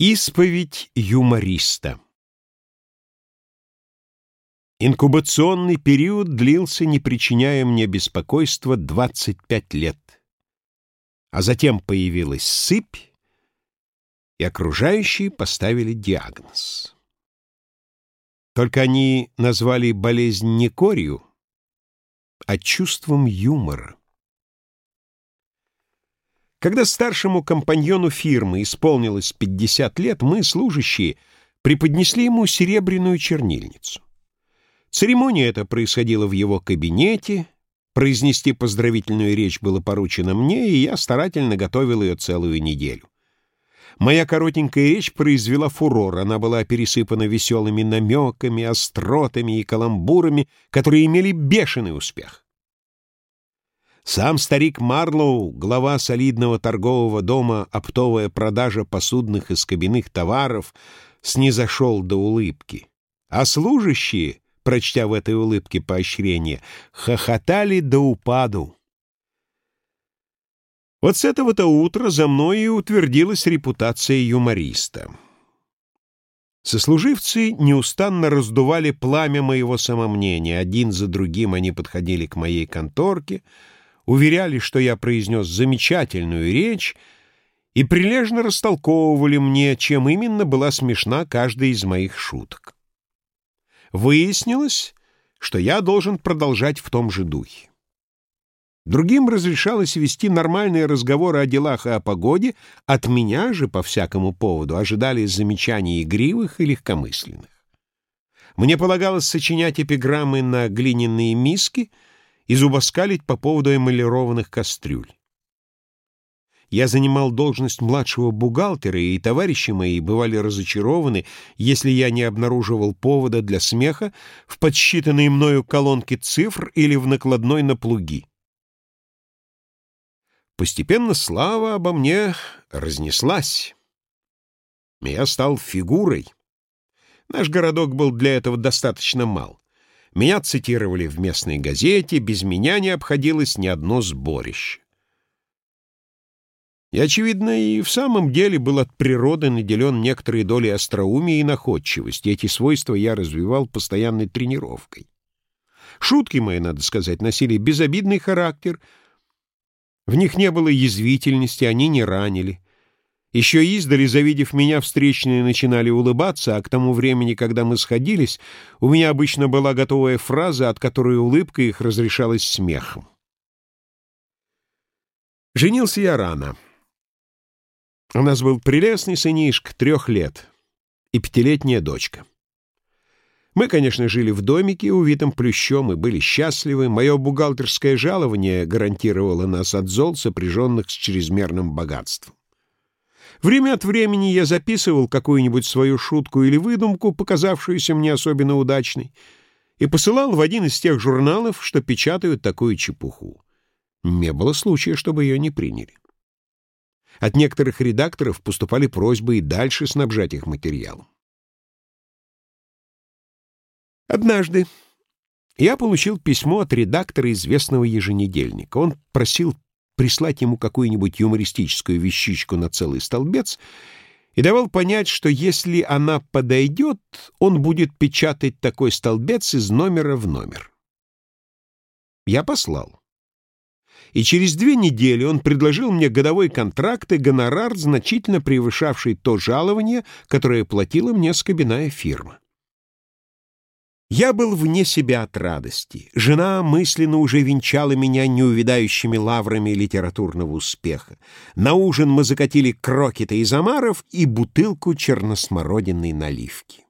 Исповедь юмориста Инкубационный период длился, не причиняя мне беспокойства, 25 лет. А затем появилась сыпь, и окружающие поставили диагноз. Только они назвали болезнь не корью, а чувством юмора. Когда старшему компаньону фирмы исполнилось 50 лет, мы, служащие, преподнесли ему серебряную чернильницу. Церемония эта происходила в его кабинете, произнести поздравительную речь было поручено мне, и я старательно готовил ее целую неделю. Моя коротенькая речь произвела фурор, она была пересыпана веселыми намеками, остротами и каламбурами, которые имели бешеный успех. Сам старик Марлоу, глава солидного торгового дома «Оптовая продажа посудных и скобяных товаров», снизошел до улыбки. А служащие, прочтя в этой улыбке поощрение, хохотали до упаду. Вот с этого-то утра за мной и утвердилась репутация юмориста. Сослуживцы неустанно раздували пламя моего самомнения. Один за другим они подходили к моей конторке — уверяли, что я произнес замечательную речь, и прилежно растолковывали мне, чем именно была смешна каждая из моих шуток. Выяснилось, что я должен продолжать в том же духе. Другим разрешалось вести нормальные разговоры о делах и о погоде, от меня же по всякому поводу ожидали замечаний игривых и легкомысленных. Мне полагалось сочинять эпиграммы на глиняные миски — и зубоскалить по поводу эмалированных кастрюль. Я занимал должность младшего бухгалтера, и товарищи мои бывали разочарованы, если я не обнаруживал повода для смеха в подсчитанной мною колонке цифр или в накладной на плуги. Постепенно слава обо мне разнеслась. Я стал фигурой. Наш городок был для этого достаточно мал. Меня цитировали в местной газете, без меня не обходилось ни одно сборище. И, очевидно, и в самом деле был от природы наделен некоторой долей остроумия и находчивости. Эти свойства я развивал постоянной тренировкой. Шутки мои, надо сказать, носили безобидный характер. В них не было язвительности, они не ранили. Еще издали, завидев меня, встречные начинали улыбаться, а к тому времени, когда мы сходились, у меня обычно была готовая фраза, от которой улыбка их разрешалась смехом. Женился я рано. У нас был прелестный сынишка, трех лет, и пятилетняя дочка. Мы, конечно, жили в домике, увитом плющом, и были счастливы. Мое бухгалтерское жалование гарантировало нас от зол, сопряженных с чрезмерным богатством. Время от времени я записывал какую-нибудь свою шутку или выдумку, показавшуюся мне особенно удачной, и посылал в один из тех журналов, что печатают такую чепуху. Не было случая, чтобы ее не приняли. От некоторых редакторов поступали просьбы и дальше снабжать их материалом. Однажды я получил письмо от редактора известного еженедельника. Он просил прислать ему какую-нибудь юмористическую вещичку на целый столбец и давал понять, что если она подойдет, он будет печатать такой столбец из номера в номер. Я послал. И через две недели он предложил мне годовой контракт и гонорар, значительно превышавший то жалование, которое платила мне скобяная фирма. Я был вне себя от радости. Жена мысленно уже венчала меня неувидающими лаврами литературного успеха. На ужин мы закатили крокеты из омаров и бутылку черносмородиной наливки.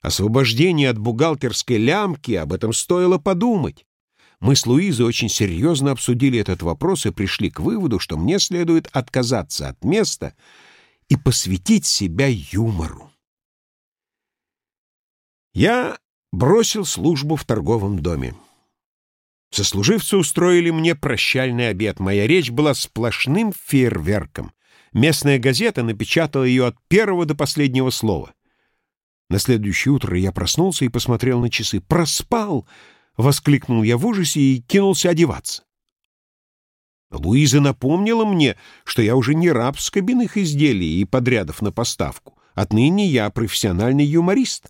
Освобождение от бухгалтерской лямки, об этом стоило подумать. Мы с Луизой очень серьезно обсудили этот вопрос и пришли к выводу, что мне следует отказаться от места и посвятить себя юмору. Я бросил службу в торговом доме. Сослуживцы устроили мне прощальный обед. Моя речь была сплошным фейерверком. Местная газета напечатала ее от первого до последнего слова. На следующее утро я проснулся и посмотрел на часы. «Проспал!» — воскликнул я в ужасе и кинулся одеваться. Луиза напомнила мне, что я уже не раб с кабинных изделий и подрядов на поставку. Отныне я профессиональный юморист.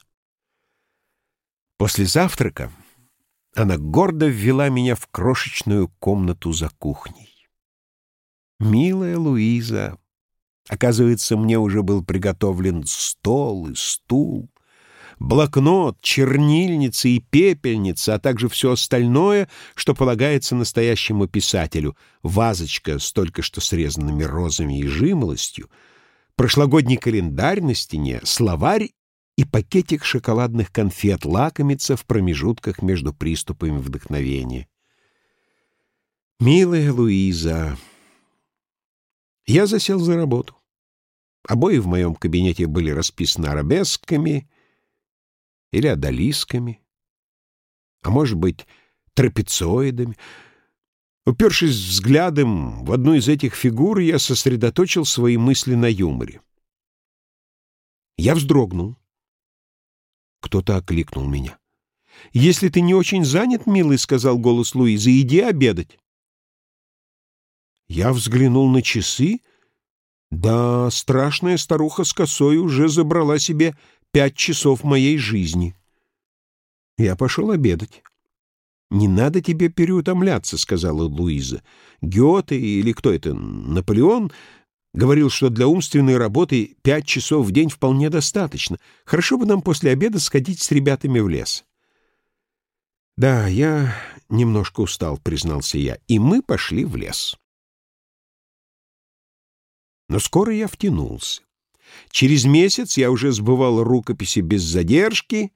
После завтрака она гордо ввела меня в крошечную комнату за кухней. «Милая Луиза, оказывается, мне уже был приготовлен стол и стул, блокнот, чернильница и пепельница, а также все остальное, что полагается настоящему писателю, вазочка с только что срезанными розами и жимолостью, прошлогодний календарь на стене, словарь и пакетик шоколадных конфет лакомиться в промежутках между приступами вдохновения. «Милая Луиза!» Я засел за работу. Обои в моем кабинете были расписаны арабесками или одолисками, а может быть, трапециоидами. Упершись взглядом в одну из этих фигур, я сосредоточил свои мысли на юморе. Я вздрогнул. Кто-то окликнул меня. «Если ты не очень занят, милый, — сказал голос Луизы, — иди обедать». Я взглянул на часы. Да, страшная старуха с косой уже забрала себе пять часов моей жизни. Я пошел обедать. «Не надо тебе переутомляться», — сказала Луиза. «Гёте или кто это, Наполеон, говорил, что для умственной работы пять часов в день вполне достаточно. Хорошо бы нам после обеда сходить с ребятами в лес». «Да, я немножко устал», — признался я, — «и мы пошли в лес». Но скоро я втянулся. Через месяц я уже сбывал рукописи без задержки,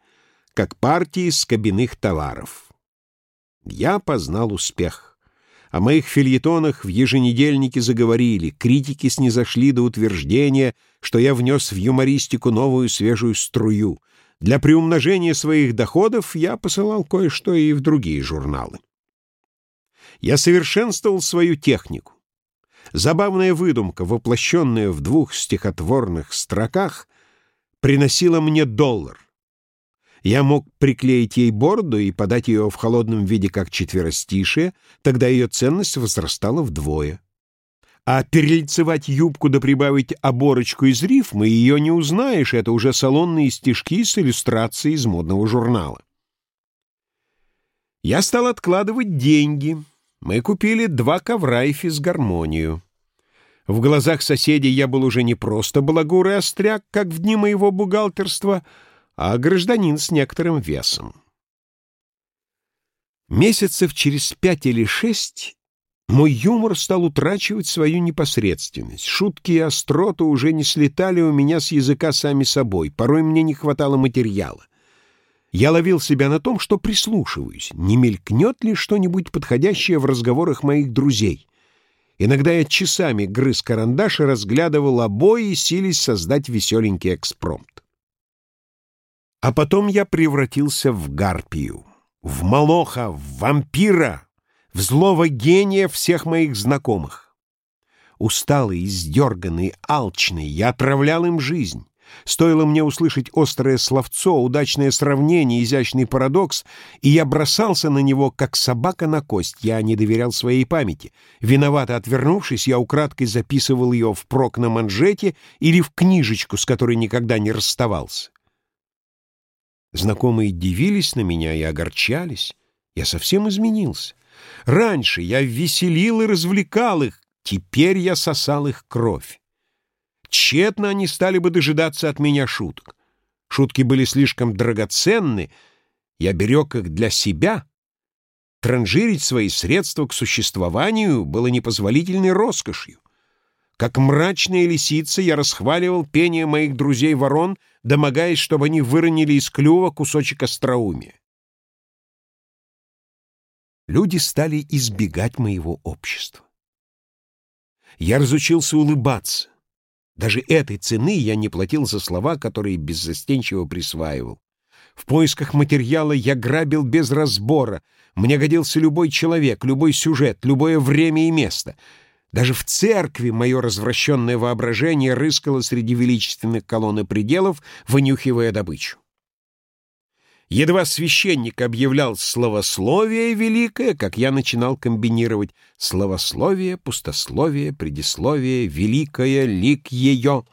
как партии с кабинных товаров. Я познал успех. О моих фильетонах в еженедельнике заговорили, критики снизошли до утверждения, что я внес в юмористику новую свежую струю. Для приумножения своих доходов я посылал кое-что и в другие журналы. Я совершенствовал свою технику. Забавная выдумка, воплощенная в двух стихотворных строках, приносила мне доллар. Я мог приклеить ей бороду и подать ее в холодном виде как четверостишие, тогда ее ценность возрастала вдвое. А перелицевать юбку да прибавить оборочку из рифмы ее не узнаешь, это уже салонные стишки с иллюстрацией из модного журнала. Я стал откладывать деньги — мы купили два ковра и физгармонию. В глазах соседей я был уже не просто балагур и остряк, как в дни моего бухгалтерства, а гражданин с некоторым весом. Месяцев через пять или шесть мой юмор стал утрачивать свою непосредственность. Шутки и остроты уже не слетали у меня с языка сами собой, порой мне не хватало материала. Я ловил себя на том, что прислушиваюсь, не мелькнет ли что-нибудь подходящее в разговорах моих друзей. Иногда я часами грыз карандаш и разглядывал обои, сились создать веселенький экспромт. А потом я превратился в гарпию, в молоха, в вампира, в злого гения всех моих знакомых. Усталый, издерганный, алчный, я отравлял им жизнь. Стоило мне услышать острое словцо, удачное сравнение, изящный парадокс, и я бросался на него, как собака на кость. Я не доверял своей памяти. Виновато отвернувшись, я украдкой записывал ее впрок на манжете или в книжечку, с которой никогда не расставался. Знакомые дивились на меня и огорчались. Я совсем изменился. Раньше я веселил и развлекал их, теперь я сосал их кровь. Тщетно они стали бы дожидаться от меня шуток. Шутки были слишком драгоценны, я берег их для себя. Транжирить свои средства к существованию было непозволительной роскошью. Как мрачная лисица я расхваливал пение моих друзей-ворон, домогаясь, чтобы они выронили из клюва кусочек остроумия. Люди стали избегать моего общества. Я разучился улыбаться. Даже этой цены я не платил за слова, которые беззастенчиво присваивал. В поисках материала я грабил без разбора. Мне годился любой человек, любой сюжет, любое время и место. Даже в церкви мое развращенное воображение рыскало среди величественных колонн и пределов, вынюхивая добычу. Едва священник объявлял словословие великое, как я начинал комбинировать словословие, пустословие, предисловие, великое, лик ее.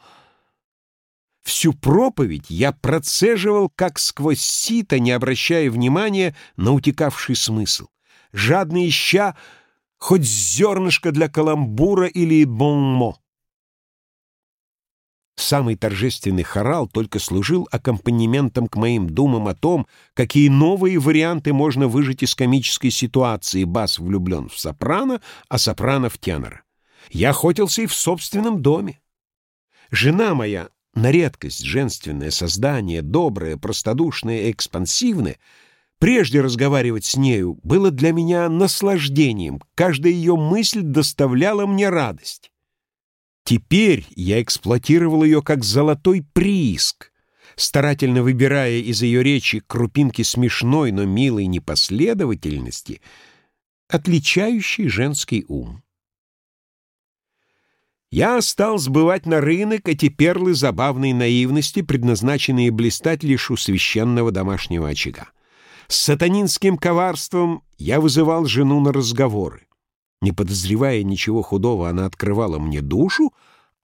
Всю проповедь я процеживал, как сквозь сито, не обращая внимания на утекавший смысл, жадно ища хоть зернышко для каламбура или бонмо. Самый торжественный хорал только служил аккомпанементом к моим думам о том, какие новые варианты можно выжить из комической ситуации. Бас влюблен в сопрано, а сопрано в тенора. Я охотился и в собственном доме. Жена моя, на редкость женственное создание, доброе, простодушное, экспансивное, прежде разговаривать с нею было для меня наслаждением, каждая ее мысль доставляла мне радость. Теперь я эксплуатировал ее как золотой прииск, старательно выбирая из ее речи крупинки смешной, но милой непоследовательности, отличающей женский ум. Я стал сбывать на рынок эти перлы забавной наивности, предназначенные блистать лишь у священного домашнего очага. С сатанинским коварством я вызывал жену на разговоры. Не подозревая ничего худого, она открывала мне душу,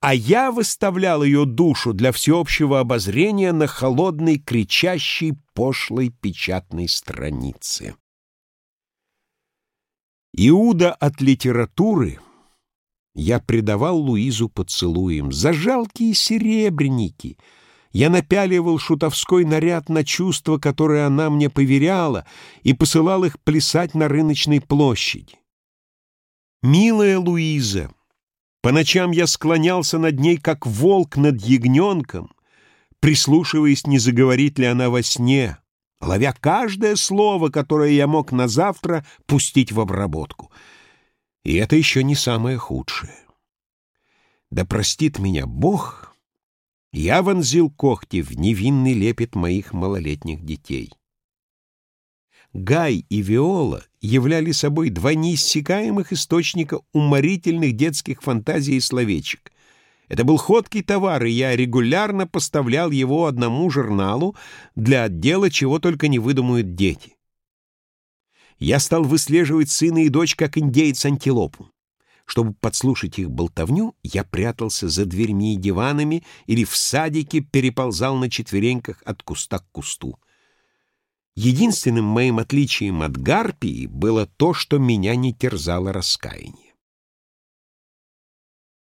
а я выставлял ее душу для всеобщего обозрения на холодной, кричащей, пошлой печатной странице. Иуда от литературы я предавал Луизу поцелуем за жалкие серебряники. Я напяливал шутовской наряд на чувства, которые она мне поверяла, и посылал их плясать на рыночной площади. Милая Луиза, по ночам я склонялся над ней, как волк над ягненком, прислушиваясь, не заговорит ли она во сне, ловя каждое слово, которое я мог на завтра пустить в обработку. И это еще не самое худшее. Да простит меня Бог, я вонзил когти в невинный лепет моих малолетних детей. Гай и Виола являли собой два неиссякаемых источника уморительных детских фантазий и словечек. Это был ходкий товар, и я регулярно поставлял его одному журналу для отдела, чего только не выдумают дети. Я стал выслеживать сына и дочь, как индейец антилопу. Чтобы подслушать их болтовню, я прятался за дверьми и диванами или в садике переползал на четвереньках от куста к кусту. Единственным моим отличием от гарпии было то, что меня не терзало раскаяние.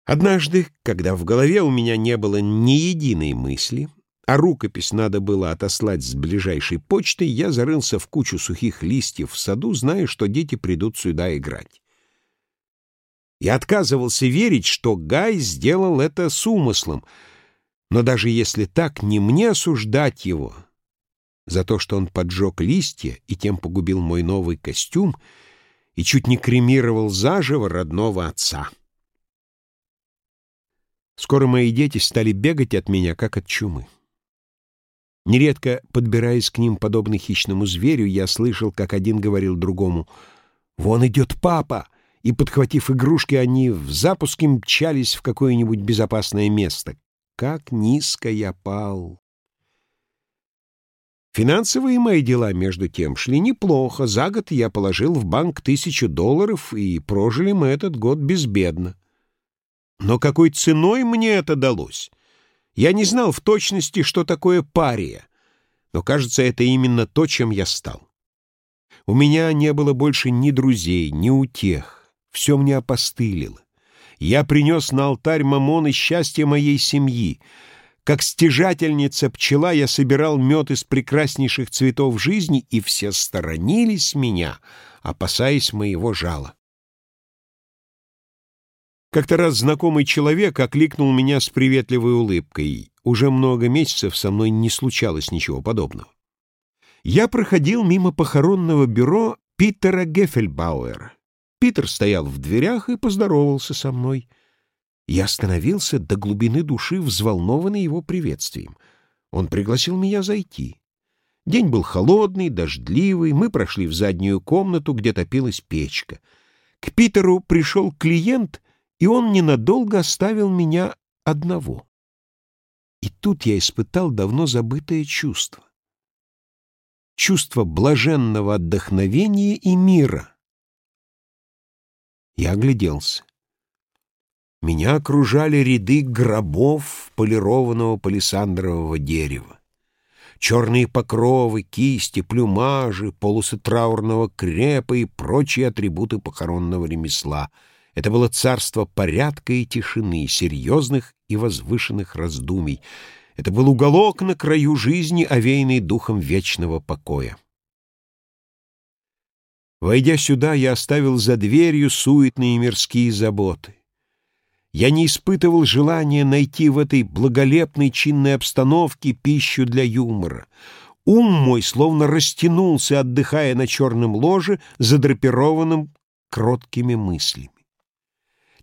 Однажды, когда в голове у меня не было ни единой мысли, а рукопись надо было отослать с ближайшей почты, я зарылся в кучу сухих листьев в саду, зная, что дети придут сюда играть. Я отказывался верить, что Гай сделал это с умыслом, но даже если так, не мне осуждать его — за то, что он поджег листья и тем погубил мой новый костюм и чуть не кремировал заживо родного отца. Скоро мои дети стали бегать от меня, как от чумы. Нередко, подбираясь к ним, подобно хищному зверю, я слышал, как один говорил другому «Вон идет папа!» И, подхватив игрушки, они в запуске мчались в какое-нибудь безопасное место. Как низко я пал! Финансовые мои дела, между тем, шли неплохо. За год я положил в банк тысячу долларов, и прожили мы этот год безбедно. Но какой ценой мне это далось? Я не знал в точности, что такое пария, но, кажется, это именно то, чем я стал. У меня не было больше ни друзей, ни утех. Все мне опостылило. Я принес на алтарь Мамоны счастье моей семьи — как стяжательница пчела я собирал мед из прекраснейших цветов жизни, и все сторонились меня, опасаясь моего жала. Как-то раз знакомый человек окликнул меня с приветливой улыбкой. Уже много месяцев со мной не случалось ничего подобного. Я проходил мимо похоронного бюро Питера Геффельбауэра. Питер стоял в дверях и поздоровался со мной — я остановился до глубины души, взволнованный его приветствием. Он пригласил меня зайти. День был холодный, дождливый, мы прошли в заднюю комнату, где топилась печка. К Питеру пришел клиент, и он ненадолго оставил меня одного. И тут я испытал давно забытое чувство. чувство блаженного отдохновения и мира. Я огляделся. Меня окружали ряды гробов полированного палисандрового дерева. Черные покровы, кисти, плюмажи, полосы траурного крепа и прочие атрибуты похоронного ремесла. Это было царство порядка и тишины, серьезных и возвышенных раздумий. Это был уголок на краю жизни, овеянный духом вечного покоя. Войдя сюда, я оставил за дверью суетные мирские заботы. Я не испытывал желания найти в этой благолепной чинной обстановке пищу для юмора. Ум мой словно растянулся, отдыхая на черном ложе, задрапированном кроткими мыслями.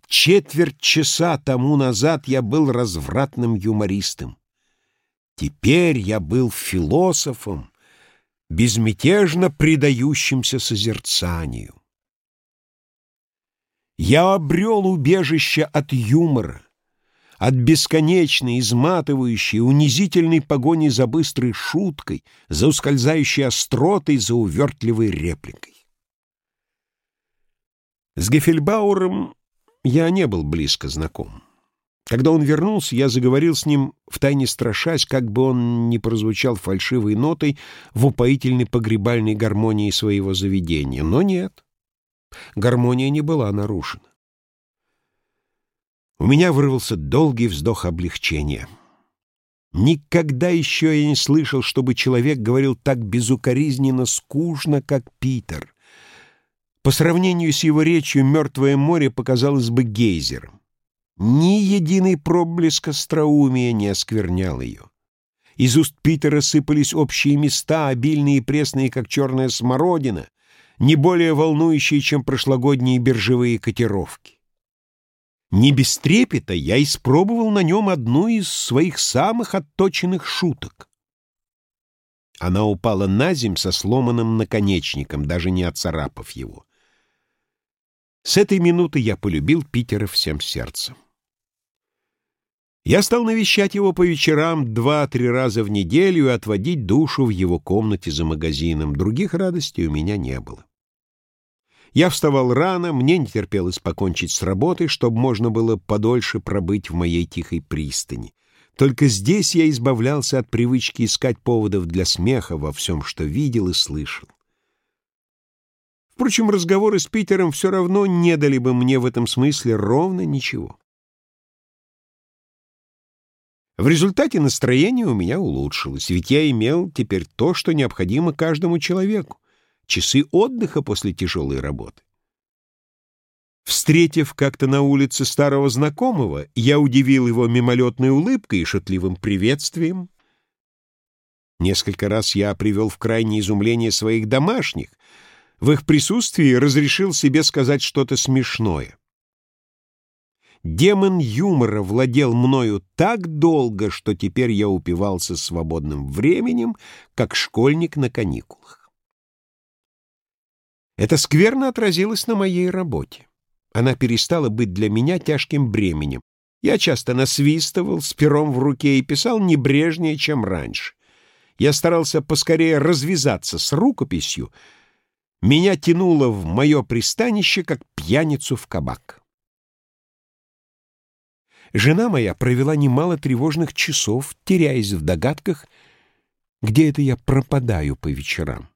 Четверть часа тому назад я был развратным юмористом. Теперь я был философом, безмятежно предающимся созерцанию. Я обрел убежище от юмора, от бесконечной, изматывающей, унизительной погони за быстрой шуткой, за ускользающей остротой, за увертливой репликой. С Гефельбауром я не был близко знаком. Когда он вернулся, я заговорил с ним, втайне страшась, как бы он не прозвучал фальшивой нотой в упоительной погребальной гармонии своего заведения. Но нет. Гармония не была нарушена. У меня вырвался долгий вздох облегчения. Никогда еще я не слышал, чтобы человек говорил так безукоризненно скучно, как Питер. По сравнению с его речью «Мертвое море» показалось бы гейзером. Ни единый проблеск остроумия не осквернял ее. Из уст Питера сыпались общие места, обильные и пресные, как черная смородина, не более волнующие, чем прошлогодние биржевые котировки. Не без трепета я испробовал на нем одну из своих самых отточенных шуток. Она упала на земь со сломанным наконечником, даже не отцарапав его. С этой минуты я полюбил Питера всем сердцем. Я стал навещать его по вечерам два-три раза в неделю и отводить душу в его комнате за магазином. Других радостей у меня не было. Я вставал рано, мне не терпелось покончить с работой, чтобы можно было подольше пробыть в моей тихой пристани. Только здесь я избавлялся от привычки искать поводов для смеха во всем, что видел и слышал. Впрочем, разговоры с Питером все равно не дали бы мне в этом смысле ровно ничего. В результате настроение у меня улучшилось, ведь я имел теперь то, что необходимо каждому человеку часы отдыха после тяжелой работы. Встретив как-то на улице старого знакомого, я удивил его мимолетной улыбкой и шутливым приветствием. Несколько раз я привел в крайнее изумление своих домашних. В их присутствии разрешил себе сказать что-то смешное. Демон юмора владел мною так долго, что теперь я упивался свободным временем, как школьник на каникулах. Это скверно отразилось на моей работе. Она перестала быть для меня тяжким бременем. Я часто насвистывал с пером в руке и писал небрежнее, чем раньше. Я старался поскорее развязаться с рукописью. Меня тянуло в мое пристанище, как пьяницу в кабак. Жена моя провела немало тревожных часов, теряясь в догадках, где это я пропадаю по вечерам.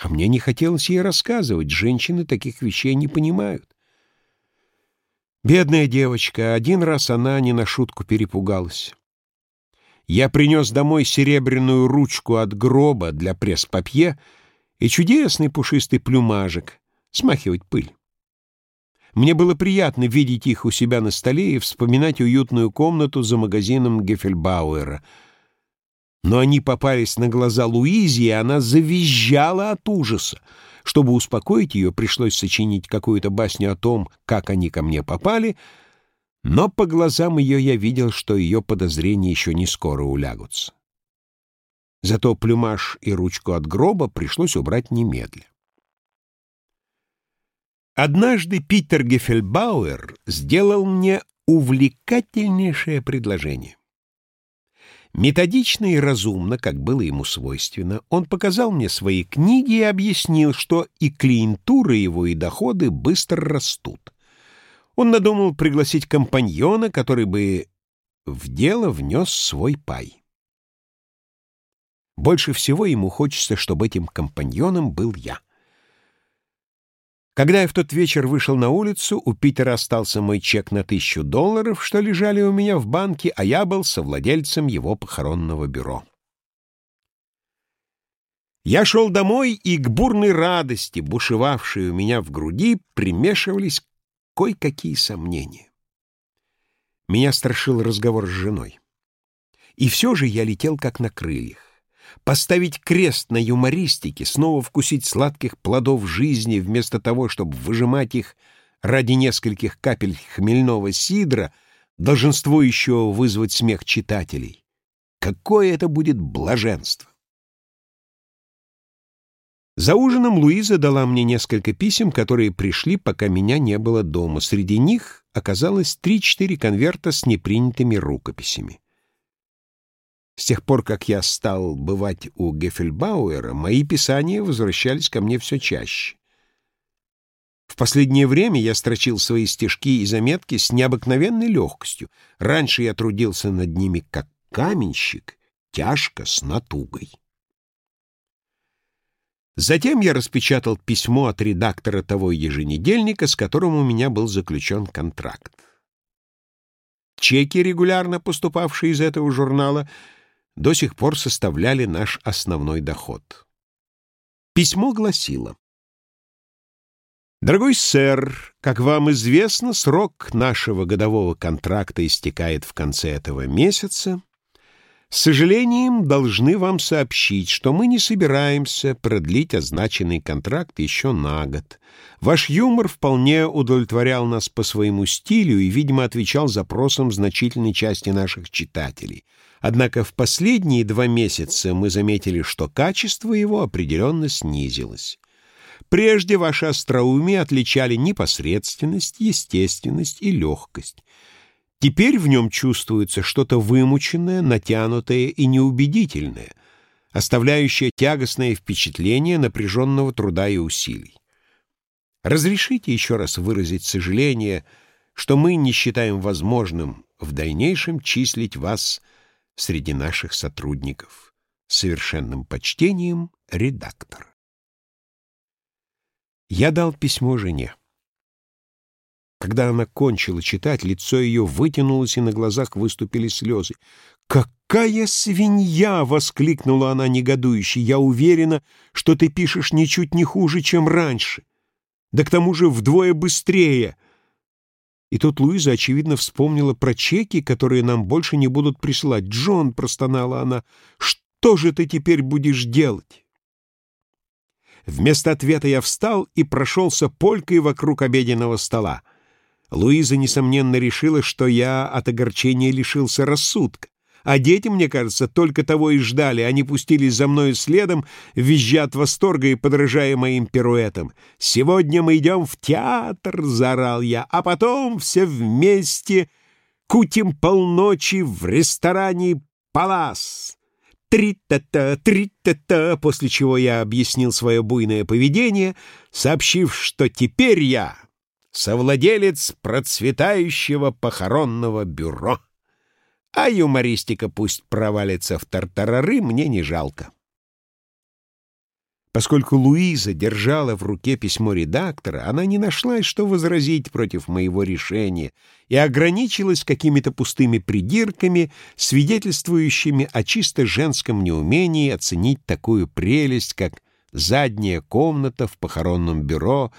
А мне не хотелось ей рассказывать, женщины таких вещей не понимают. Бедная девочка, один раз она не на шутку перепугалась. Я принес домой серебряную ручку от гроба для пресс-папье и чудесный пушистый плюмажик, смахивать пыль. Мне было приятно видеть их у себя на столе и вспоминать уютную комнату за магазином Геффельбауэра — но они попались на глаза Луизе, и она завизжала от ужаса. Чтобы успокоить ее, пришлось сочинить какую-то басню о том, как они ко мне попали, но по глазам ее я видел, что ее подозрения еще не скоро улягутся. Зато плюмаж и ручку от гроба пришлось убрать немедля. Однажды Питер Геффельбауэр сделал мне увлекательнейшее предложение. Методично и разумно, как было ему свойственно, он показал мне свои книги и объяснил, что и клиентура его, и доходы быстро растут. Он надумал пригласить компаньона, который бы в дело внес свой пай. Больше всего ему хочется, чтобы этим компаньоном был я. Когда я в тот вечер вышел на улицу, у Питера остался мой чек на тысячу долларов, что лежали у меня в банке, а я был совладельцем его похоронного бюро. Я шел домой, и к бурной радости, бушевавшей у меня в груди, примешивались кое-какие сомнения. Меня страшил разговор с женой. И все же я летел как на крыльях поставить крест на юмористике, снова вкусить сладких плодов жизни вместо того, чтобы выжимать их ради нескольких капель хмельного сидра, долженство еще вызвать смех читателей. Какое это будет блаженство! За ужином Луиза дала мне несколько писем, которые пришли, пока меня не было дома. Среди них оказалось три-четыре конверта с непринятыми рукописями. С тех пор, как я стал бывать у Геффельбауэра, мои писания возвращались ко мне все чаще. В последнее время я строчил свои стишки и заметки с необыкновенной легкостью. Раньше я трудился над ними как каменщик, тяжко, с натугой. Затем я распечатал письмо от редактора того еженедельника, с которым у меня был заключен контракт. Чеки, регулярно поступавшие из этого журнала, до сих пор составляли наш основной доход. Письмо гласило. «Дорогой сэр, как вам известно, срок нашего годового контракта истекает в конце этого месяца. С сожалением должны вам сообщить, что мы не собираемся продлить означенный контракт еще на год. Ваш юмор вполне удовлетворял нас по своему стилю и, видимо, отвечал запросам значительной части наших читателей. Однако в последние два месяца мы заметили, что качество его определенно снизилось. Прежде ваши остроумие отличали непосредственность, естественность и легкость. Теперь в нем чувствуется что-то вымученное, натянутое и неубедительное, оставляющее тягостное впечатление напряженного труда и усилий. Разрешите еще раз выразить сожаление, что мы не считаем возможным в дальнейшем числить вас – среди наших сотрудников. Совершенным почтением, редактор. Я дал письмо жене. Когда она кончила читать, лицо ее вытянулось, и на глазах выступили слезы. «Какая свинья!» — воскликнула она негодующе. «Я уверена, что ты пишешь ничуть не хуже, чем раньше. Да к тому же вдвое быстрее. И тут Луиза, очевидно, вспомнила про чеки, которые нам больше не будут присылать. «Джон», — простонала она, — «что же ты теперь будешь делать?» Вместо ответа я встал и прошелся полькой вокруг обеденного стола. Луиза, несомненно, решила, что я от огорчения лишился рассудка. А дети, мне кажется, только того и ждали. Они пустились за мною следом, визжа от восторга и подражая моим пируэтам. «Сегодня мы идем в театр!» — заорал я. «А потом все вместе кутим полночи в ресторане «Палас». Три-та-та, три-та-та, после чего я объяснил свое буйное поведение, сообщив, что теперь я совладелец процветающего похоронного бюро. А юмористика пусть провалится в тартарары, мне не жалко. Поскольку Луиза держала в руке письмо редактора, она не нашла, что возразить против моего решения, и ограничилась какими-то пустыми придирками, свидетельствующими о чисто женском неумении оценить такую прелесть, как задняя комната в похоронном бюро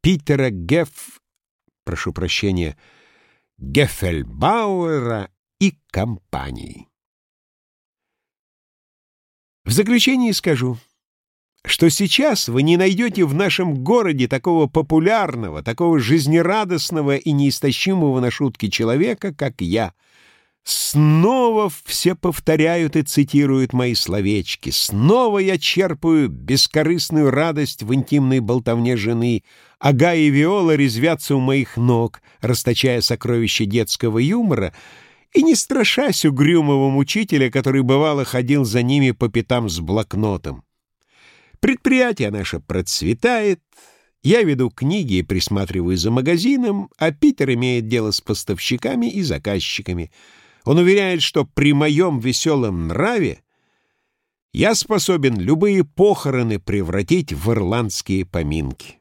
Питера Геф... прошу прощения, Геффельбауэра и компании. В заключение скажу, что сейчас вы не найдете в нашем городе такого популярного, такого жизнерадостного и неистощимого на шутки человека, как я. Снова все повторяют и цитируют мои словечки. Снова я черпаю бескорыстную радость в интимной болтовне жены. Ага и Виола резвятся у моих ног, расточая сокровища детского юмора — и не страшась угрюмого мучителя, который бывало ходил за ними по пятам с блокнотом. Предприятие наше процветает, я веду книги и присматриваю за магазином, а Питер имеет дело с поставщиками и заказчиками. Он уверяет, что при моем веселом нраве я способен любые похороны превратить в ирландские поминки.